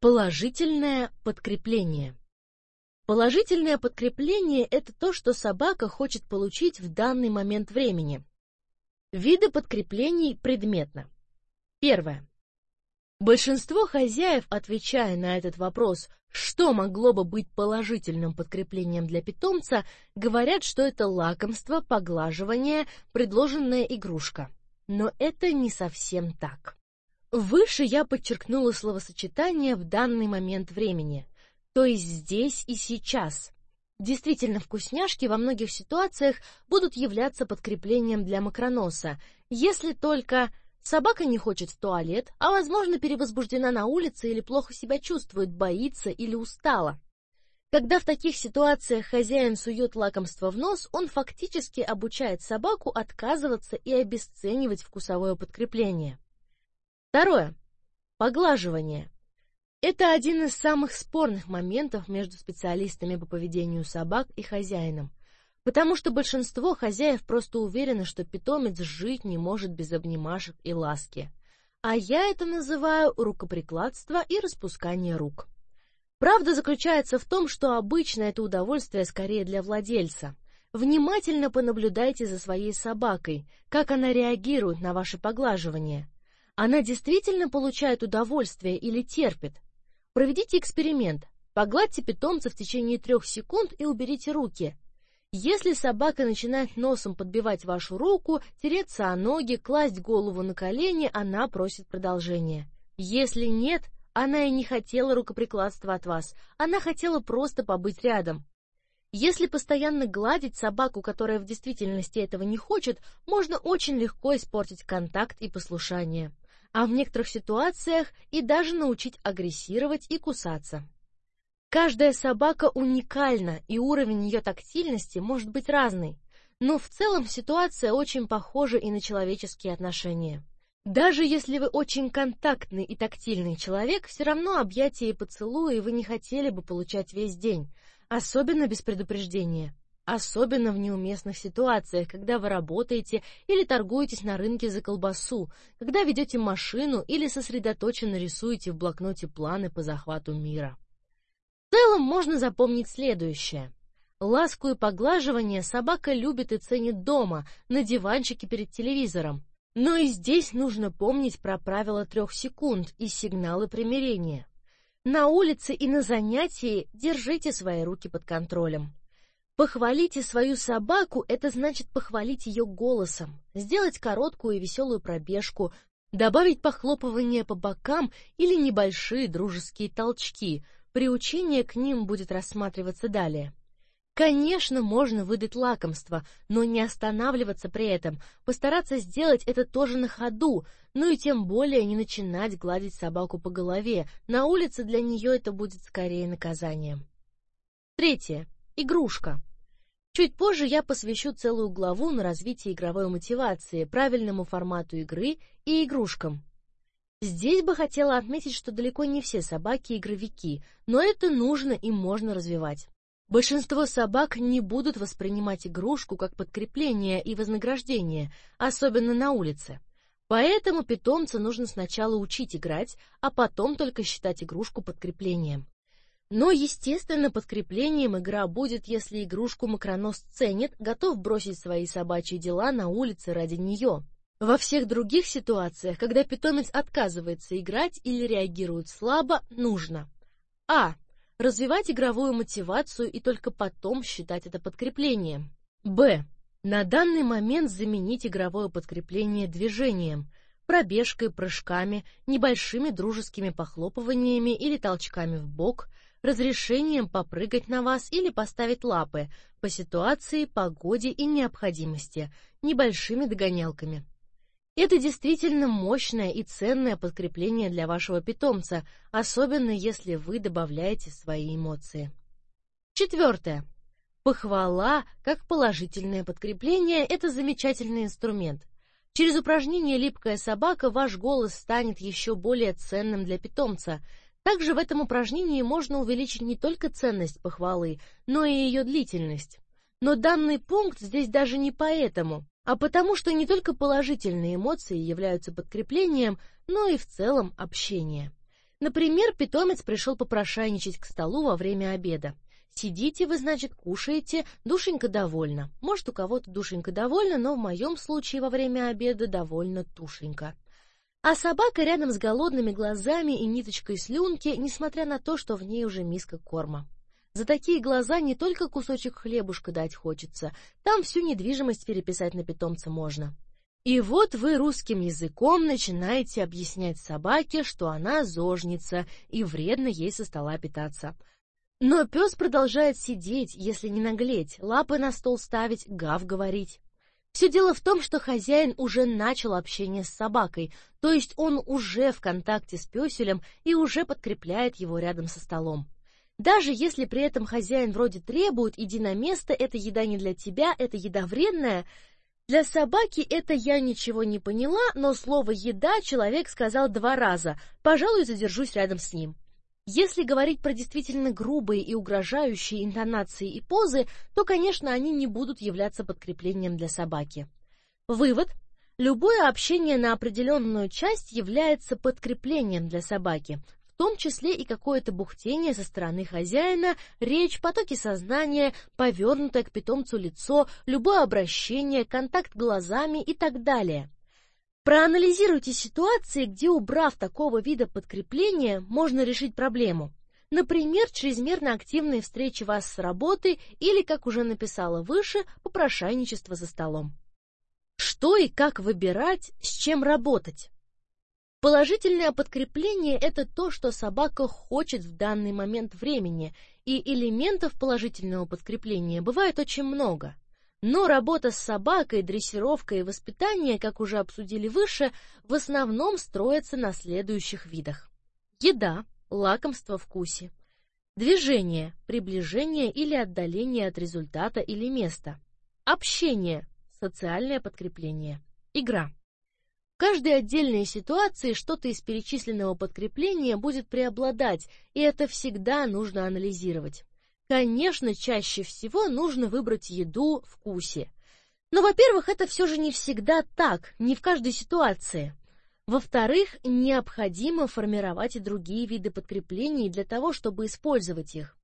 Положительное подкрепление. Положительное подкрепление – это то, что собака хочет получить в данный момент времени. Виды подкреплений предметно. Первое. Большинство хозяев, отвечая на этот вопрос, что могло бы быть положительным подкреплением для питомца, говорят, что это лакомство, поглаживание, предложенная игрушка. Но это не совсем так. Выше я подчеркнула словосочетание в данный момент времени, то есть здесь и сейчас. Действительно, вкусняшки во многих ситуациях будут являться подкреплением для макроноса, если только собака не хочет в туалет, а возможно перевозбуждена на улице или плохо себя чувствует, боится или устала. Когда в таких ситуациях хозяин сует лакомство в нос, он фактически обучает собаку отказываться и обесценивать вкусовое подкрепление. Второе. Поглаживание. Это один из самых спорных моментов между специалистами по поведению собак и хозяином, потому что большинство хозяев просто уверены, что питомец жить не может без обнимашек и ласки. А я это называю рукоприкладство и распускание рук. Правда заключается в том, что обычно это удовольствие скорее для владельца. Внимательно понаблюдайте за своей собакой, как она реагирует на ваше поглаживание. Она действительно получает удовольствие или терпит? Проведите эксперимент. Погладьте питомца в течение трех секунд и уберите руки. Если собака начинает носом подбивать вашу руку, тереться о ноги, класть голову на колени, она просит продолжения. Если нет, она и не хотела рукоприкладства от вас, она хотела просто побыть рядом. Если постоянно гладить собаку, которая в действительности этого не хочет, можно очень легко испортить контакт и послушание а в некоторых ситуациях и даже научить агрессировать и кусаться. Каждая собака уникальна, и уровень ее тактильности может быть разный, но в целом ситуация очень похожа и на человеческие отношения. Даже если вы очень контактный и тактильный человек, все равно объятия и поцелуи вы не хотели бы получать весь день, особенно без предупреждения. Особенно в неуместных ситуациях, когда вы работаете или торгуетесь на рынке за колбасу, когда ведете машину или сосредоточенно рисуете в блокноте планы по захвату мира. В целом можно запомнить следующее. Ласку и поглаживание собака любит и ценит дома, на диванчике перед телевизором. Но и здесь нужно помнить про правило трех секунд и сигналы примирения. На улице и на занятии держите свои руки под контролем. Похвалите свою собаку – это значит похвалить ее голосом, сделать короткую и веселую пробежку, добавить похлопывание по бокам или небольшие дружеские толчки. Приучение к ним будет рассматриваться далее. Конечно, можно выдать лакомство, но не останавливаться при этом, постараться сделать это тоже на ходу, ну и тем более не начинать гладить собаку по голове. На улице для нее это будет скорее наказанием. Третье. Игрушка. Чуть позже я посвящу целую главу на развитие игровой мотивации, правильному формату игры и игрушкам. Здесь бы хотела отметить, что далеко не все собаки игровики, но это нужно и можно развивать. Большинство собак не будут воспринимать игрушку как подкрепление и вознаграждение, особенно на улице. Поэтому питомца нужно сначала учить играть, а потом только считать игрушку подкреплением. Но, естественно, подкреплением игра будет, если игрушку макронос ценит, готов бросить свои собачьи дела на улице ради нее. Во всех других ситуациях, когда питомец отказывается играть или реагирует слабо, нужно а. Развивать игровую мотивацию и только потом считать это подкреплением. Б. На данный момент заменить игровое подкрепление движением, пробежкой, прыжками, небольшими дружескими похлопываниями или толчками в бок – разрешением попрыгать на вас или поставить лапы по ситуации, погоде и необходимости, небольшими догонялками. Это действительно мощное и ценное подкрепление для вашего питомца, особенно если вы добавляете свои эмоции. Четвертое. Похвала, как положительное подкрепление, это замечательный инструмент. Через упражнение «Липкая собака» ваш голос станет еще более ценным для питомца – также в этом упражнении можно увеличить не только ценность похвалы, но и ее длительность. Но данный пункт здесь даже не поэтому, а потому что не только положительные эмоции являются подкреплением, но и в целом общение. Например, питомец пришел попрошайничать к столу во время обеда. Сидите вы, значит, кушаете, душенька довольна. Может, у кого-то душенька довольна, но в моем случае во время обеда довольно тушенька. А собака рядом с голодными глазами и ниточкой слюнки, несмотря на то, что в ней уже миска корма. За такие глаза не только кусочек хлебушка дать хочется, там всю недвижимость переписать на питомца можно. И вот вы русским языком начинаете объяснять собаке, что она зожница и вредно ей со стола питаться. Но пес продолжает сидеть, если не наглеть, лапы на стол ставить, гав говорить. Все дело в том, что хозяин уже начал общение с собакой, то есть он уже в контакте с пёселем и уже подкрепляет его рядом со столом. Даже если при этом хозяин вроде требует «иди на место, эта еда не для тебя, эта еда вредная», для собаки это я ничего не поняла, но слово «еда» человек сказал два раза, пожалуй, задержусь рядом с ним. Если говорить про действительно грубые и угрожающие интонации и позы, то, конечно, они не будут являться подкреплением для собаки. Вывод. Любое общение на определенную часть является подкреплением для собаки, в том числе и какое-то бухтение со стороны хозяина, речь, потоки сознания, повернутое к питомцу лицо, любое обращение, контакт глазами и так далее. Проанализируйте ситуации, где, убрав такого вида подкрепления, можно решить проблему. Например, чрезмерно активные встречи вас с работы или, как уже написала выше, попрошайничество за столом. Что и как выбирать, с чем работать? Положительное подкрепление – это то, что собака хочет в данный момент времени, и элементов положительного подкрепления бывает очень много – но работа с собакой, дрессировка и воспитание, как уже обсудили выше, в основном строятся на следующих видах. Еда, лакомство вкусе. Движение, приближение или отдаление от результата или места. Общение, социальное подкрепление. Игра. В каждой отдельной ситуации что-то из перечисленного подкрепления будет преобладать, и это всегда нужно анализировать. Конечно, чаще всего нужно выбрать еду в вкусе. Но, во-первых, это все же не всегда так, не в каждой ситуации. Во-вторых, необходимо формировать и другие виды подкреплений для того, чтобы использовать их.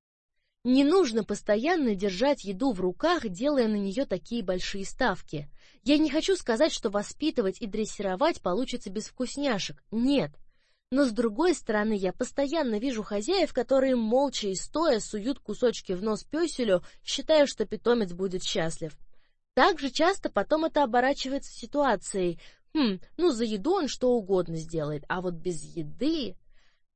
Не нужно постоянно держать еду в руках, делая на нее такие большие ставки. Я не хочу сказать, что воспитывать и дрессировать получится без вкусняшек. Нет. Но с другой стороны, я постоянно вижу хозяев, которые молча и стоя суют кусочки в нос пёселю, считая, что питомец будет счастлив. Также часто потом это оборачивается ситуацией. Хм, ну за еду он что угодно сделает, а вот без еды...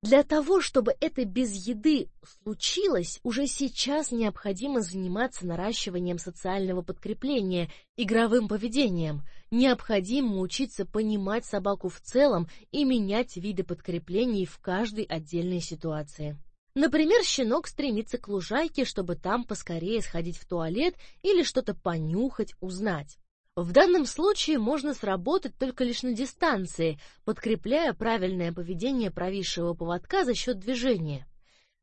Для того, чтобы это без еды случилось, уже сейчас необходимо заниматься наращиванием социального подкрепления, игровым поведением. Необходимо учиться понимать собаку в целом и менять виды подкреплений в каждой отдельной ситуации. Например, щенок стремится к лужайке, чтобы там поскорее сходить в туалет или что-то понюхать, узнать. В данном случае можно сработать только лишь на дистанции, подкрепляя правильное поведение провисшего поводка за счет движения.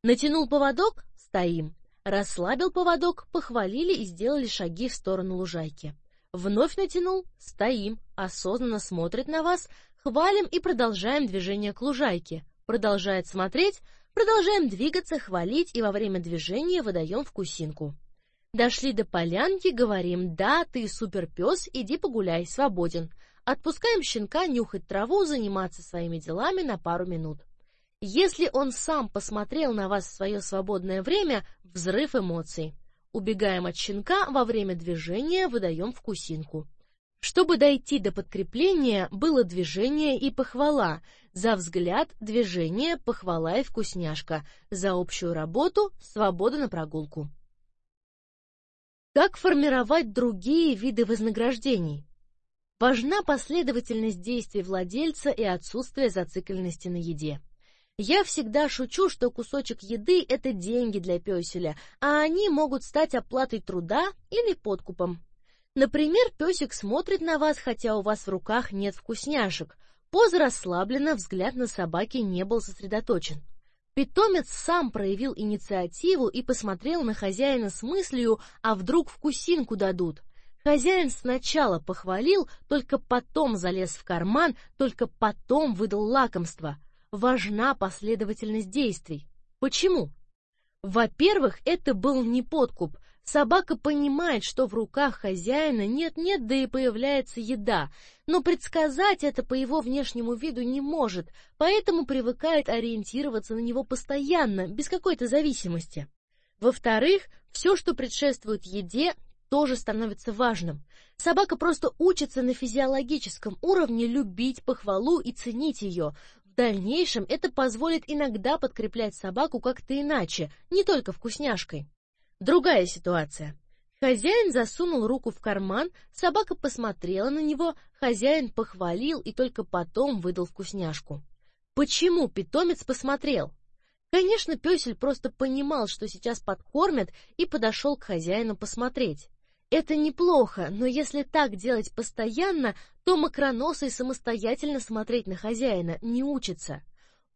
Натянул поводок – стоим. Расслабил поводок, похвалили и сделали шаги в сторону лужайки. Вновь натянул – стоим, осознанно смотрит на вас, хвалим и продолжаем движение к лужайке. Продолжает смотреть, продолжаем двигаться, хвалить и во время движения выдаем вкусинку. Дошли до полянки, говорим, да, ты суперпес, иди погуляй, свободен. Отпускаем щенка нюхать траву, заниматься своими делами на пару минут. Если он сам посмотрел на вас в свое свободное время, взрыв эмоций. Убегаем от щенка, во время движения выдаем вкусинку. Чтобы дойти до подкрепления, было движение и похвала. За взгляд, движение, похвала и вкусняшка. За общую работу, свобода на прогулку. Как формировать другие виды вознаграждений? Важна последовательность действий владельца и отсутствие зацикленности на еде. Я всегда шучу, что кусочек еды – это деньги для пёселя, а они могут стать оплатой труда или подкупом. Например, песик смотрит на вас, хотя у вас в руках нет вкусняшек. Поза расслаблена, взгляд на собаке не был сосредоточен. Питомец сам проявил инициативу и посмотрел на хозяина с мыслью, а вдруг вкусинку дадут. Хозяин сначала похвалил, только потом залез в карман, только потом выдал лакомство. важна последовательность действий. Почему? Во-первых, это был не подкуп. Собака понимает, что в руках хозяина нет-нет, да и появляется еда, но предсказать это по его внешнему виду не может, поэтому привыкает ориентироваться на него постоянно, без какой-то зависимости. Во-вторых, все, что предшествует еде, тоже становится важным. Собака просто учится на физиологическом уровне любить похвалу и ценить ее, дальнейшем это позволит иногда подкреплять собаку как-то иначе, не только вкусняшкой. Другая ситуация. Хозяин засунул руку в карман, собака посмотрела на него, хозяин похвалил и только потом выдал вкусняшку. Почему питомец посмотрел? Конечно, пёсель просто понимал, что сейчас подкормят, и подошел к хозяину посмотреть. Это неплохо, но если так делать постоянно, то макроносый самостоятельно смотреть на хозяина не учится.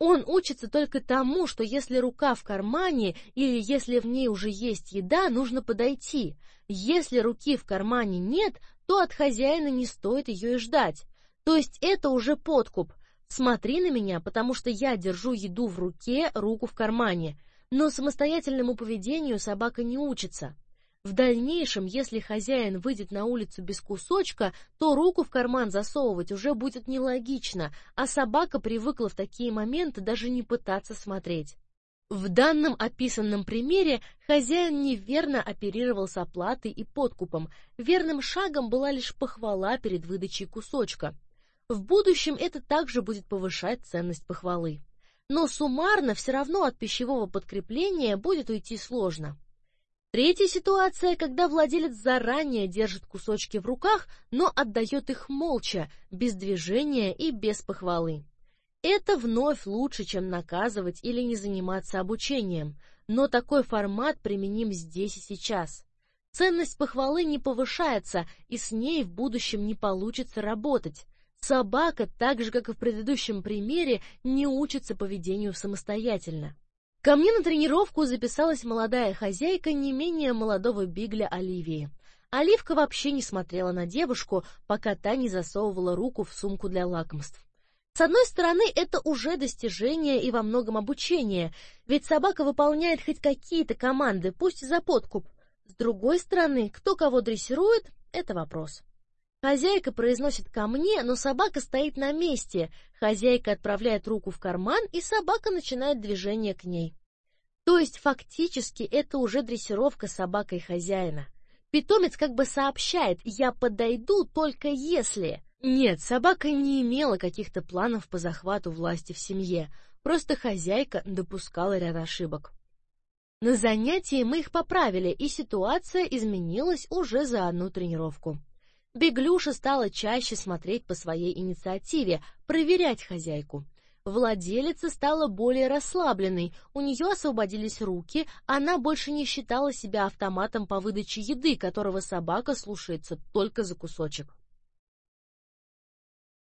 Он учится только тому, что если рука в кармане или если в ней уже есть еда, нужно подойти. Если руки в кармане нет, то от хозяина не стоит ее и ждать. То есть это уже подкуп. Смотри на меня, потому что я держу еду в руке, руку в кармане. Но самостоятельному поведению собака не учится. В дальнейшем, если хозяин выйдет на улицу без кусочка, то руку в карман засовывать уже будет нелогично, а собака привыкла в такие моменты даже не пытаться смотреть. В данном описанном примере хозяин неверно оперировал с оплатой и подкупом. Верным шагом была лишь похвала перед выдачей кусочка. В будущем это также будет повышать ценность похвалы. Но суммарно все равно от пищевого подкрепления будет уйти сложно. Третья ситуация, когда владелец заранее держит кусочки в руках, но отдает их молча, без движения и без похвалы. Это вновь лучше, чем наказывать или не заниматься обучением, но такой формат применим здесь и сейчас. Ценность похвалы не повышается, и с ней в будущем не получится работать. Собака, так же как и в предыдущем примере, не учится поведению самостоятельно. Ко мне на тренировку записалась молодая хозяйка не менее молодого бигля Оливии. Оливка вообще не смотрела на девушку, пока та не засовывала руку в сумку для лакомств. С одной стороны, это уже достижение и во многом обучение, ведь собака выполняет хоть какие-то команды, пусть и за подкуп. С другой стороны, кто кого дрессирует это вопрос. Хозяйка произносит ко мне, но собака стоит на месте. Хозяйка отправляет руку в карман, и собака начинает движение к ней. То есть фактически это уже дрессировка собакой хозяина. Питомец как бы сообщает: "Я подойду только если". Нет, собака не имела каких-то планов по захвату власти в семье. Просто хозяйка допускала ряд ошибок. На занятии мы их поправили, и ситуация изменилась уже за одну тренировку. Беглюша стала чаще смотреть по своей инициативе, проверять хозяйку. Владелица стала более расслабленной, у нее освободились руки, она больше не считала себя автоматом по выдаче еды, которого собака слушается только за кусочек.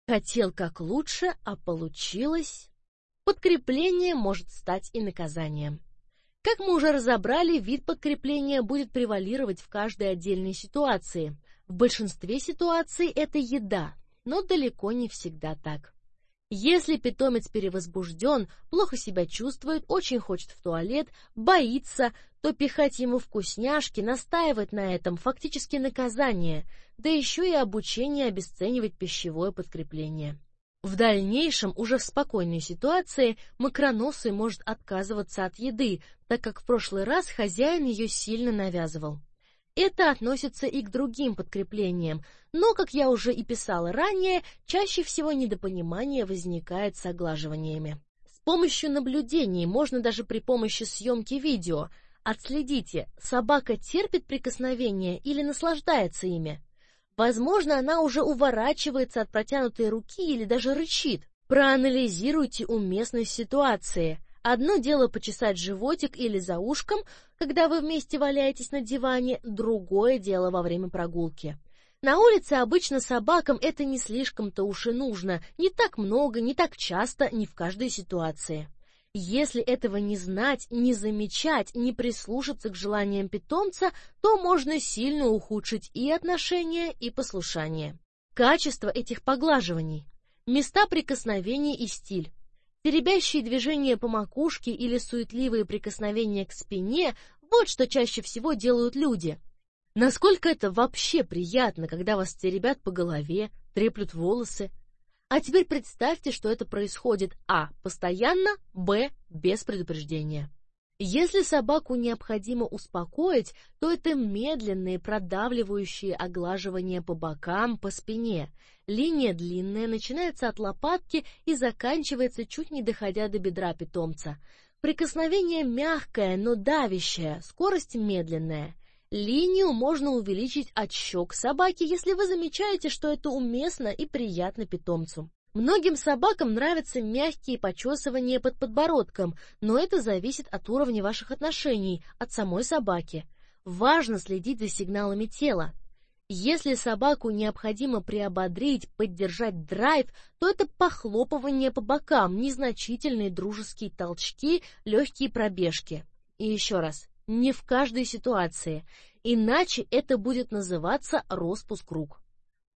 Хотел как лучше, а получилось... Подкрепление может стать и наказанием. Как мы уже разобрали, вид подкрепления будет превалировать в каждой отдельной ситуации – в большинстве ситуаций это еда, но далеко не всегда так. Если питомец перевозбужден, плохо себя чувствует, очень хочет в туалет, боится, то пихать ему вкусняшки, настаивать на этом фактически наказание, да еще и обучение обесценивать пищевое подкрепление. В дальнейшем, уже в спокойной ситуации, макроносый может отказываться от еды, так как в прошлый раз хозяин ее сильно навязывал. Это относится и к другим подкреплениям, но, как я уже и писала ранее, чаще всего недопонимание возникает с оглаживаниями. С помощью наблюдений, можно даже при помощи съемки видео, отследите, собака терпит прикосновения или наслаждается ими. Возможно, она уже уворачивается от протянутой руки или даже рычит. Проанализируйте уместность ситуации – Одно дело почесать животик или за ушком, когда вы вместе валяетесь на диване, другое дело во время прогулки. На улице обычно собакам это не слишком-то уж и нужно, не так много, не так часто, не в каждой ситуации. Если этого не знать, не замечать, не прислушаться к желаниям питомца, то можно сильно ухудшить и отношения, и послушание. Качество этих поглаживаний, места прикосновений и стиль. Теребящие движения по макушке или суетливые прикосновения к спине – вот что чаще всего делают люди. Насколько это вообще приятно, когда вас теребят по голове, треплют волосы. А теперь представьте, что это происходит а. постоянно, б. без предупреждения. Если собаку необходимо успокоить, то это медленные продавливающие оглаживания по бокам, по спине. Линия длинная, начинается от лопатки и заканчивается, чуть не доходя до бедра питомца. Прикосновение мягкое, но давящее, скорость медленная. Линию можно увеличить от щек собаки, если вы замечаете, что это уместно и приятно питомцу. Многим собакам нравятся мягкие почесывания под подбородком, но это зависит от уровня ваших отношений, от самой собаки. Важно следить за сигналами тела. Если собаку необходимо приободрить, поддержать драйв, то это похлопывание по бокам, незначительные дружеские толчки, легкие пробежки. И еще раз, не в каждой ситуации, иначе это будет называться распуск рук.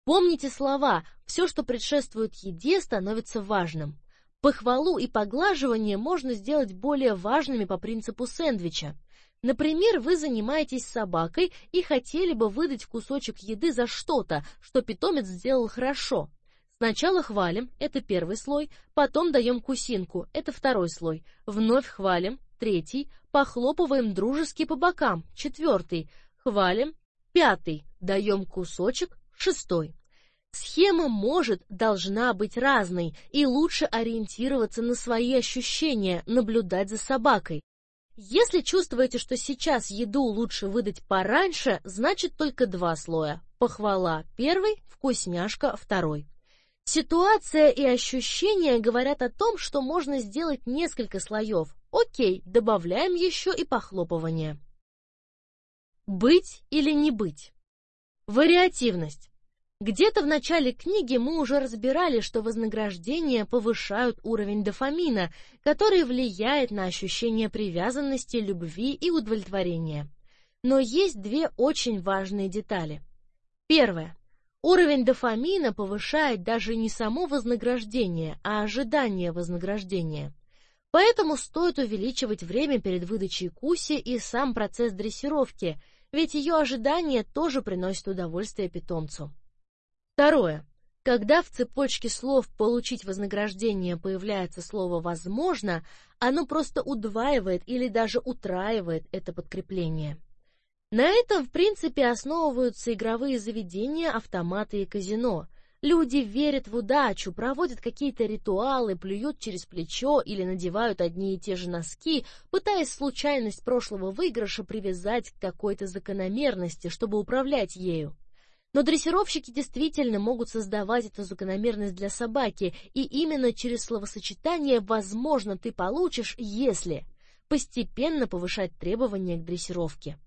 Помните слова «все, что предшествует еде, становится важным». Похвалу и поглаживание можно сделать более важными по принципу сэндвича. Например, вы занимаетесь собакой и хотели бы выдать кусочек еды за что-то, что питомец сделал хорошо. Сначала хвалим, это первый слой, потом даем кусинку, это второй слой, вновь хвалим, третий, похлопываем дружески по бокам, четвертый, хвалим, пятый, даем кусочек, Шестой. Схема может, должна быть разной, и лучше ориентироваться на свои ощущения, наблюдать за собакой. Если чувствуете, что сейчас еду лучше выдать пораньше, значит только два слоя. Похвала первый, вкусняшка второй. Ситуация и ощущения говорят о том, что можно сделать несколько слоев. Окей, добавляем еще и похлопывание. Быть или не быть? Вариативность. Где-то в начале книги мы уже разбирали, что вознаграждения повышают уровень дофамина, который влияет на ощущение привязанности, любви и удовлетворения. Но есть две очень важные детали. Первое. Уровень дофамина повышает даже не само вознаграждение, а ожидание вознаграждения. Поэтому стоит увеличивать время перед выдачей куси и сам процесс дрессировки, ведь ее ожидание тоже приносит удовольствие питомцу. Второе. Когда в цепочке слов «получить вознаграждение» появляется слово «возможно», оно просто удваивает или даже утраивает это подкрепление. На этом, в принципе, основываются игровые заведения, автоматы и казино. Люди верят в удачу, проводят какие-то ритуалы, плюют через плечо или надевают одни и те же носки, пытаясь случайность прошлого выигрыша привязать к какой-то закономерности, чтобы управлять ею. Но дрессировщики действительно могут создавать эту закономерность для собаки, и именно через словосочетание «возможно ты получишь, если» постепенно повышать требования к дрессировке.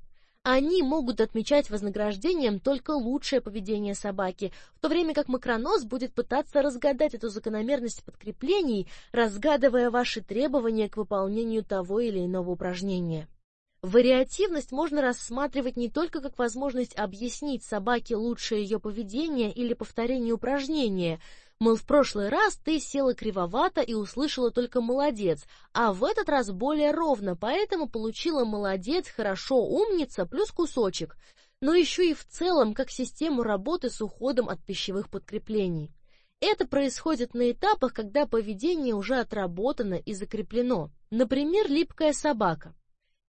Они могут отмечать вознаграждением только лучшее поведение собаки, в то время как макронос будет пытаться разгадать эту закономерность подкреплений, разгадывая ваши требования к выполнению того или иного упражнения. Вариативность можно рассматривать не только как возможность объяснить собаке лучшее ее поведение или повторение упражнения, мол, в прошлый раз ты села кривовато и услышала только «молодец», а в этот раз более ровно, поэтому получила «молодец», «хорошо», «умница» плюс кусочек, но еще и в целом как систему работы с уходом от пищевых подкреплений. Это происходит на этапах, когда поведение уже отработано и закреплено. Например, липкая собака.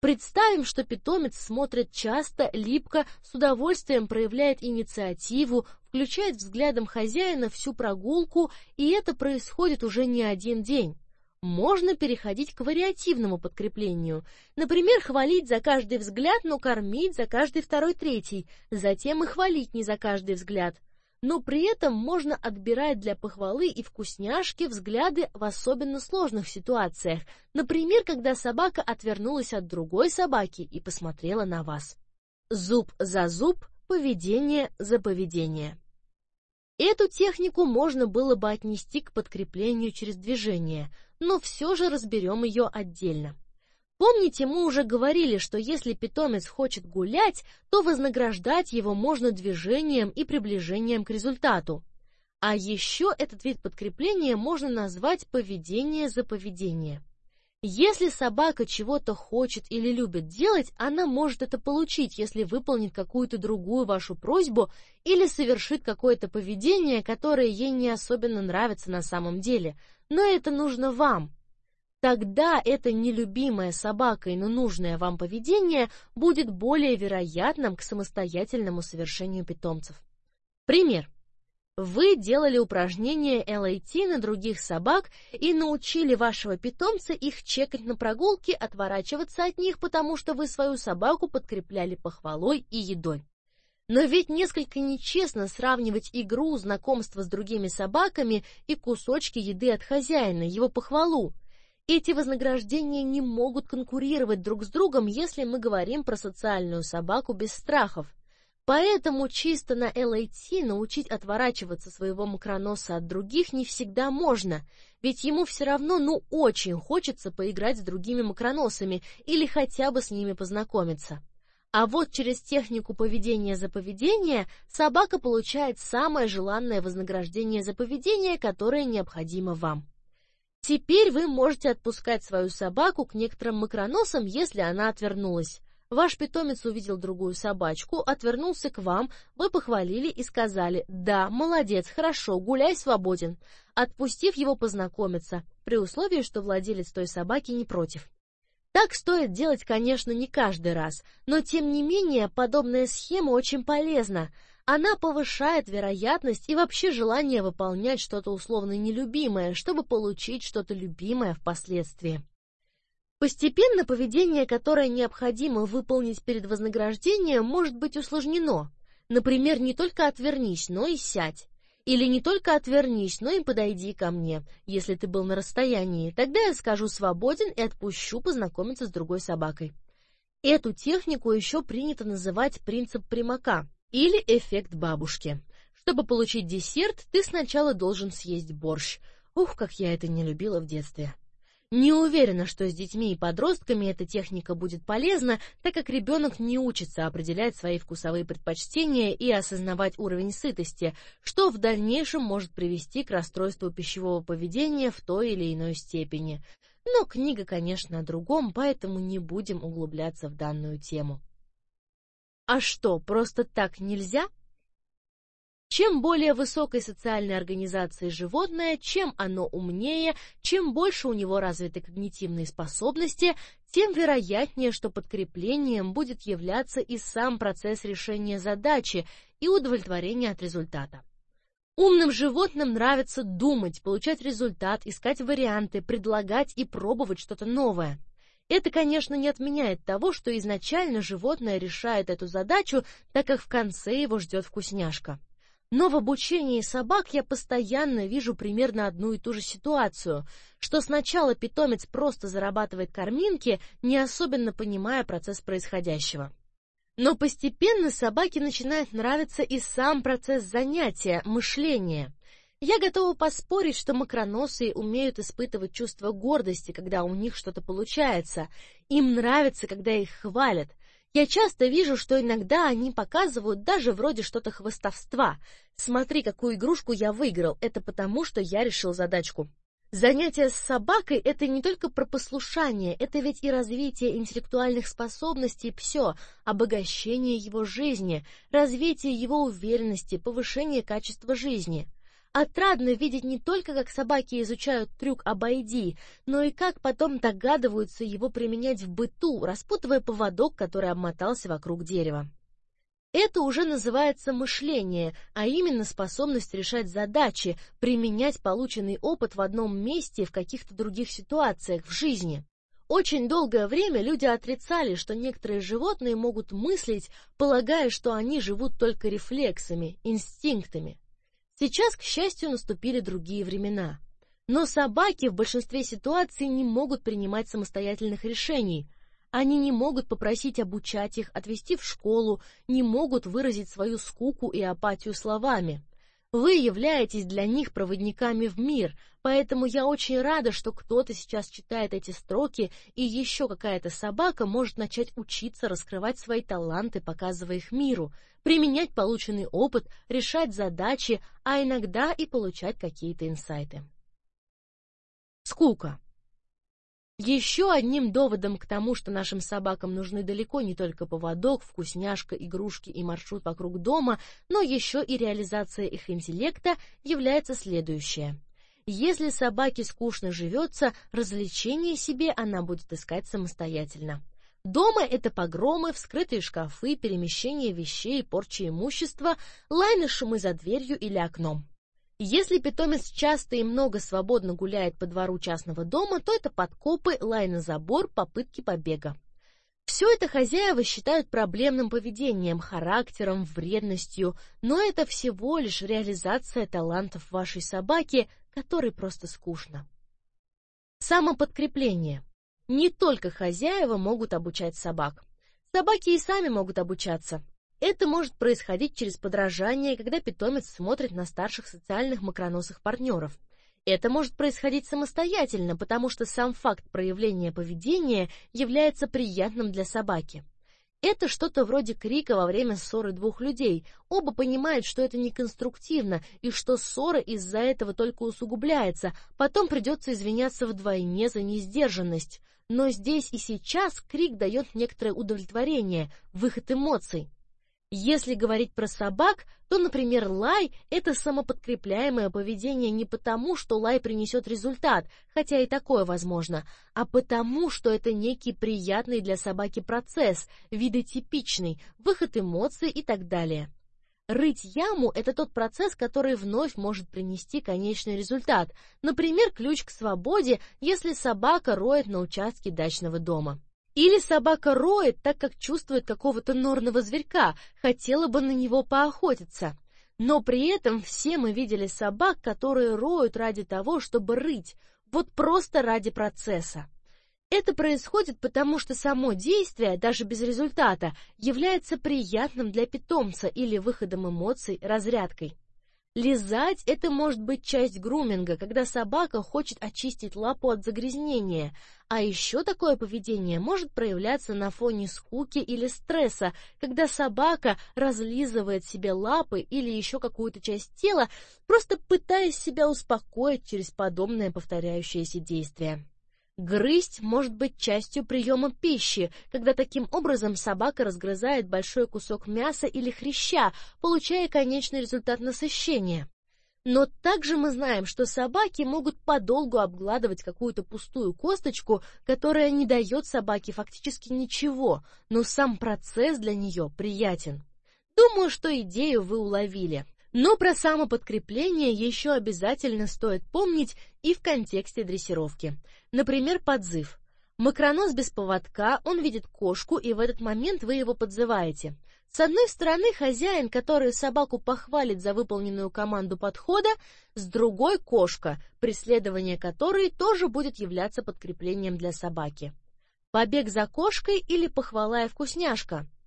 Представим, что питомец смотрит часто, липко, с удовольствием проявляет инициативу, включает взглядом хозяина всю прогулку, и это происходит уже не один день. Можно переходить к вариативному подкреплению. Например, хвалить за каждый взгляд, но кормить за каждый второй-третий, затем и хвалить не за каждый взгляд но при этом можно отбирать для похвалы и вкусняшки взгляды в особенно сложных ситуациях, например, когда собака отвернулась от другой собаки и посмотрела на вас. Зуб за зуб, поведение за поведение. Эту технику можно было бы отнести к подкреплению через движение, но все же разберем ее отдельно. Помните, мы уже говорили, что если питомец хочет гулять, то вознаграждать его можно движением и приближением к результату. А еще этот вид подкрепления можно назвать поведение за поведение. Если собака чего-то хочет или любит делать, она может это получить, если выполнит какую-то другую вашу просьбу или совершит какое-то поведение, которое ей не особенно нравится на самом деле, но это нужно вам. Тогда это нелюбимое собакой, но нужное вам поведение будет более вероятным к самостоятельному совершению питомцев. Пример. Вы делали упражнения LAT на других собак и научили вашего питомца их чекать на прогулке, отворачиваться от них, потому что вы свою собаку подкрепляли похвалой и едой. Но ведь несколько нечестно сравнивать игру, знакомство с другими собаками и кусочки еды от хозяина, его похвалу. Эти вознаграждения не могут конкурировать друг с другом, если мы говорим про социальную собаку без страхов. Поэтому чисто на LAT научить отворачиваться своего макроноса от других не всегда можно, ведь ему все равно ну очень хочется поиграть с другими макроносами или хотя бы с ними познакомиться. А вот через технику поведения за поведение собака получает самое желанное вознаграждение за поведение, которое необходимо вам. Теперь вы можете отпускать свою собаку к некоторым макроносам, если она отвернулась. Ваш питомец увидел другую собачку, отвернулся к вам, вы похвалили и сказали «Да, молодец, хорошо, гуляй свободен», отпустив его познакомиться, при условии, что владелец той собаки не против. Так стоит делать, конечно, не каждый раз, но тем не менее подобная схема очень полезна. Она повышает вероятность и вообще желание выполнять что-то условно нелюбимое, чтобы получить что-то любимое впоследствии. Постепенно поведение, которое необходимо выполнить перед вознаграждением, может быть усложнено. Например, не только отвернись, но и сядь. Или не только отвернись, но и подойди ко мне, если ты был на расстоянии. Тогда я скажу свободен и отпущу познакомиться с другой собакой. Эту технику еще принято называть принцип примака или эффект бабушки. Чтобы получить десерт, ты сначала должен съесть борщ. Ух, как я это не любила в детстве. Не уверена, что с детьми и подростками эта техника будет полезна, так как ребенок не учится определять свои вкусовые предпочтения и осознавать уровень сытости, что в дальнейшем может привести к расстройству пищевого поведения в той или иной степени. Но книга, конечно, о другом, поэтому не будем углубляться в данную тему. А что, просто так нельзя? Чем более высокой социальной организации животное, чем оно умнее, чем больше у него развиты когнитивные способности, тем вероятнее, что подкреплением будет являться и сам процесс решения задачи и удовлетворения от результата. Умным животным нравится думать, получать результат, искать варианты, предлагать и пробовать что-то новое. Это, конечно, не отменяет того, что изначально животное решает эту задачу, так как в конце его ждет вкусняшка. Но в обучении собак я постоянно вижу примерно одну и ту же ситуацию, что сначала питомец просто зарабатывает корминки, не особенно понимая процесс происходящего. Но постепенно собаке начинает нравиться и сам процесс занятия, мышления. Я готова поспорить, что макроносые умеют испытывать чувство гордости, когда у них что-то получается. Им нравится, когда их хвалят. Я часто вижу, что иногда они показывают даже вроде что-то хвостовства. Смотри, какую игрушку я выиграл, это потому, что я решил задачку. Занятие с собакой — это не только про послушание, это ведь и развитие интеллектуальных способностей все, обогащение его жизни, развитие его уверенности, повышение качества жизни — Отрадно видеть не только, как собаки изучают трюк «обойди», но и как потом догадываются его применять в быту, распутывая поводок, который обмотался вокруг дерева. Это уже называется мышление, а именно способность решать задачи, применять полученный опыт в одном месте в каких-то других ситуациях в жизни. Очень долгое время люди отрицали, что некоторые животные могут мыслить, полагая, что они живут только рефлексами, инстинктами. Сейчас, к счастью, наступили другие времена. Но собаки в большинстве ситуаций не могут принимать самостоятельных решений. Они не могут попросить обучать их, отвести в школу, не могут выразить свою скуку и апатию словами. Вы являетесь для них проводниками в мир, поэтому я очень рада, что кто-то сейчас читает эти строки, и еще какая-то собака может начать учиться раскрывать свои таланты, показывая их миру, применять полученный опыт, решать задачи, а иногда и получать какие-то инсайты. Скука. Еще одним доводом к тому, что нашим собакам нужны далеко не только поводок, вкусняшка, игрушки и маршрут вокруг дома, но еще и реализация их интеллекта, является следующее. Если собаке скучно живется, развлечение себе она будет искать самостоятельно. Дома это погромы, вскрытые шкафы, перемещение вещей, порча имущества, лайны шумы за дверью или окном. Если питомец часто и много свободно гуляет по двору частного дома, то это подкопы, лай на забор, попытки побега. Все это хозяева считают проблемным поведением, характером, вредностью, но это всего лишь реализация талантов вашей собаки, которой просто скучно. Самоподкрепление. Не только хозяева могут обучать собак. Собаки и сами могут обучаться. Это может происходить через подражание, когда питомец смотрит на старших социальных макроносых партнеров. Это может происходить самостоятельно, потому что сам факт проявления поведения является приятным для собаки. Это что-то вроде крика во время ссоры двух людей. Оба понимают, что это неконструктивно и что ссора из-за этого только усугубляется. Потом придется извиняться вдвойне за несдержанность. Но здесь и сейчас крик дает некоторое удовлетворение, выход эмоций. Если говорить про собак, то, например, лай – это самоподкрепляемое поведение не потому, что лай принесет результат, хотя и такое возможно, а потому, что это некий приятный для собаки процесс, видотипичный, выход эмоций и так далее. Рыть яму – это тот процесс, который вновь может принести конечный результат, например, ключ к свободе, если собака роет на участке дачного дома. Или собака роет, так как чувствует какого-то норного зверька, хотела бы на него поохотиться. Но при этом все мы видели собак, которые роют ради того, чтобы рыть, вот просто ради процесса. Это происходит потому, что само действие, даже без результата, является приятным для питомца или выходом эмоций, разрядкой. Лизать – это может быть часть груминга, когда собака хочет очистить лапу от загрязнения, а еще такое поведение может проявляться на фоне скуки или стресса, когда собака разлизывает себе лапы или еще какую-то часть тела, просто пытаясь себя успокоить через подобное повторяющееся действие. Грызть может быть частью приема пищи, когда таким образом собака разгрызает большой кусок мяса или хряща, получая конечный результат насыщения. Но также мы знаем, что собаки могут подолгу обгладывать какую-то пустую косточку, которая не дает собаке фактически ничего, но сам процесс для нее приятен. Думаю, что идею вы уловили. Но про самоподкрепление еще обязательно стоит помнить и в контексте дрессировки. Например, подзыв. Макронос без поводка, он видит кошку, и в этот момент вы его подзываете. С одной стороны, хозяин, который собаку похвалит за выполненную команду подхода, с другой — кошка, преследование которой тоже будет являться подкреплением для собаки. Побег за кошкой или похвала и вкусняшка —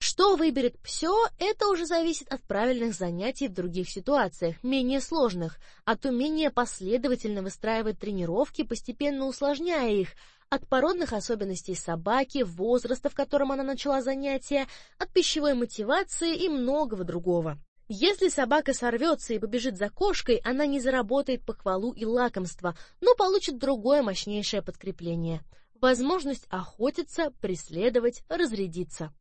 что выберет все, это уже зависит от правильных занятий в других ситуациях, менее сложных, от умения последовательно выстраивать тренировки, постепенно усложняя их, от породных особенностей собаки, возраста, в котором она начала занятия, от пищевой мотивации и многого другого. Если собака сорвется и побежит за кошкой, она не заработает похвалу и лакомство, но получит другое мощнейшее подкрепление – возможность охотиться, преследовать, разрядиться.